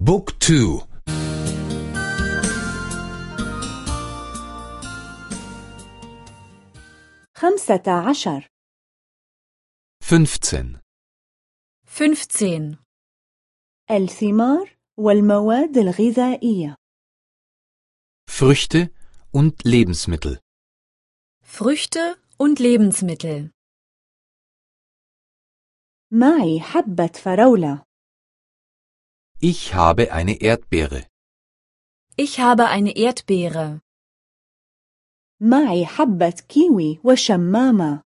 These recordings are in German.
بوك تو خمسة عشر فünfzehn 15. الثمار والمواد الغذائية Früchte und Lebensmittel Früchte und Lebensmittel. معي حبة فراولة Ich habe eine Erdbeere Ich habe eine Erdbeere. معي حبة كيوي وشمامة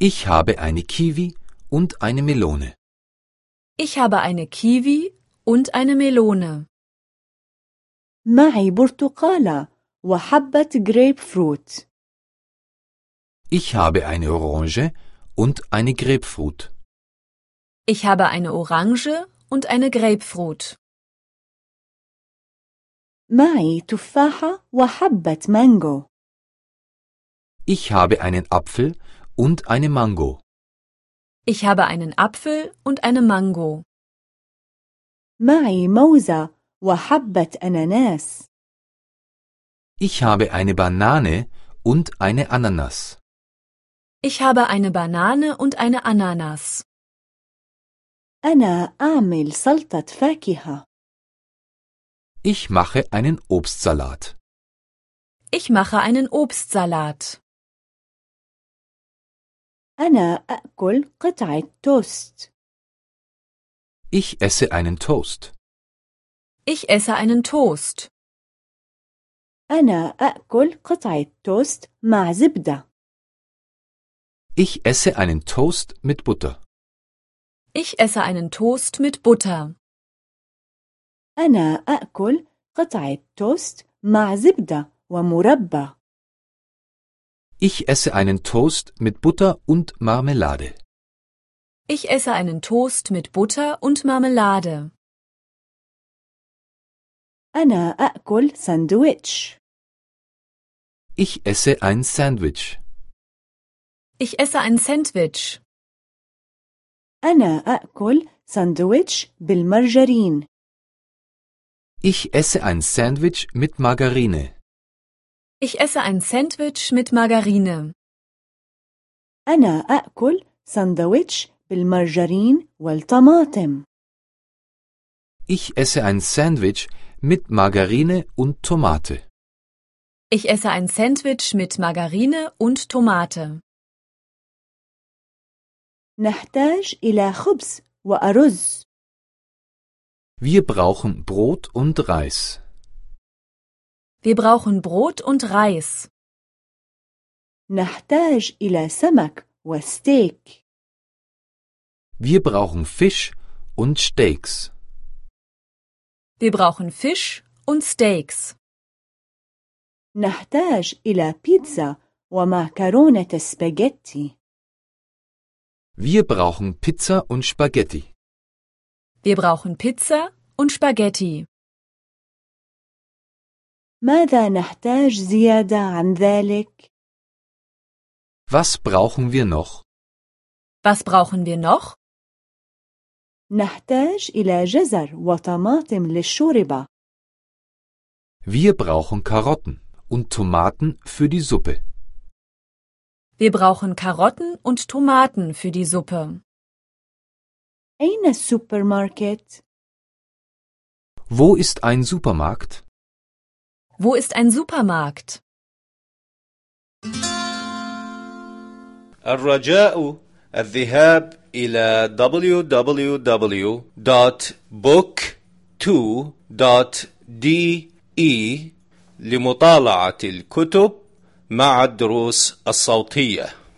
Ich habe eine Kiwi und eine Melone Ich habe eine Kiwi und eine Melone. معي برتقالة وحبة جريب فروت Ich habe eine Orange und eine Grapefruit Ich habe eine Orange und eine Grapefruit. معي تفاحة وحبة مانجو Ich habe einen Apfel und eine Mango Ich habe einen Apfel und eine Mango. معي موزة وحبة أناناس Ich habe eine Banane und eine Ananas Ich habe eine Banane und eine Ananas. أنا أعمل سلطة فاكهة Ich mache einen Obstsalat Ich mache einen Obstsalat. أنا أأكل قطعة توست Ich esse einen Toast Ich esse einen Toast. أنا أأكل قطعة توست مع زبدة Ich esse einen Toast mit Butter Ich esse einen Toast mit Butter. أنا أأكل قطعة توست مع زبدة ومربى Ich esse einen Toast mit Butter und Marmelade Ich esse einen Toast mit Butter und Marmelade. أنا أأكل ساندويتش Ich esse ein Sandwich Ich esse ein Sandwich. أنا أأكل ساندويتش بالمرجرين Ich esse ein Sandwich mit Margarine Ich esse ein Sandwich mit Margarine. أنا أأكل ساندويتش بالمرجرين والطماطم Ich esse ein Sandwich mit Margarine und Tomate Ich esse ein Sandwich mit Margarine und Tomate. نحتاج إلى خبز وأرز Wir brauchen Brot und Reis Wir brauchen Brot und Reis. نحتاج إلى سمك وستيك Wir brauchen Fisch und Steaks Wir brauchen Fisch und Steaks. نحتاج إلى بيتزا ومعكرونة سباجيتي Wir brauchen Pizza und Spaghetti Wir brauchen Pizza und Spaghetti. ماذا نحتاج زيادة عن ذلك؟ Was brauchen wir noch? Was brauchen wir noch? نحتاج إلى جزر وطماطم للشوربة Wir brauchen Karotten und Tomaten für die Suppe. Wir brauchen Karotten und Tomaten für die Suppe. أين السوبرماركت؟ Wo ist ein Supermarkt? Wo ist ein Supermarkt? الرجاء الذهاب إلى www.book2.de لمطالعة الكتب مع الدروس الصوتية.